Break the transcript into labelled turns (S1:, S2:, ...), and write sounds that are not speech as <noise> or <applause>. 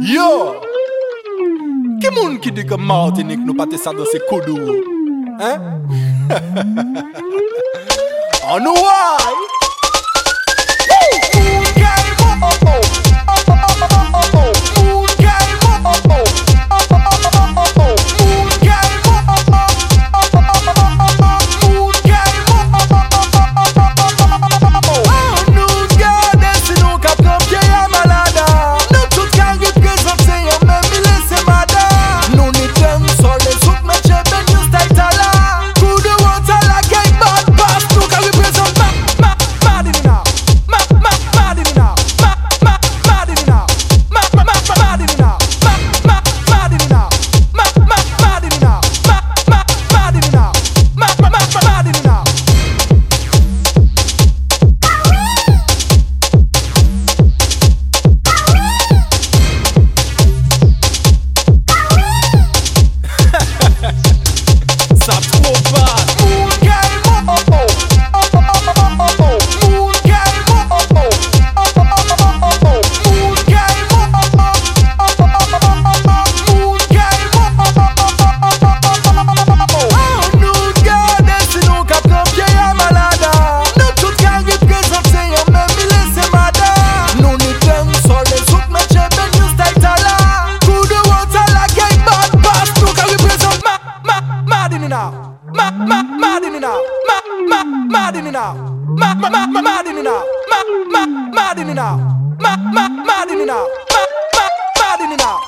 S1: Yo! Ki moun ki di ke Martinique nou pati sa do se koudou? Hein? <laughs> An nou waj! ma ma ma din na ma ma ma it now. ma ma ma ma it now! ma ma ma din na ma ma ma din na ma ma ma din na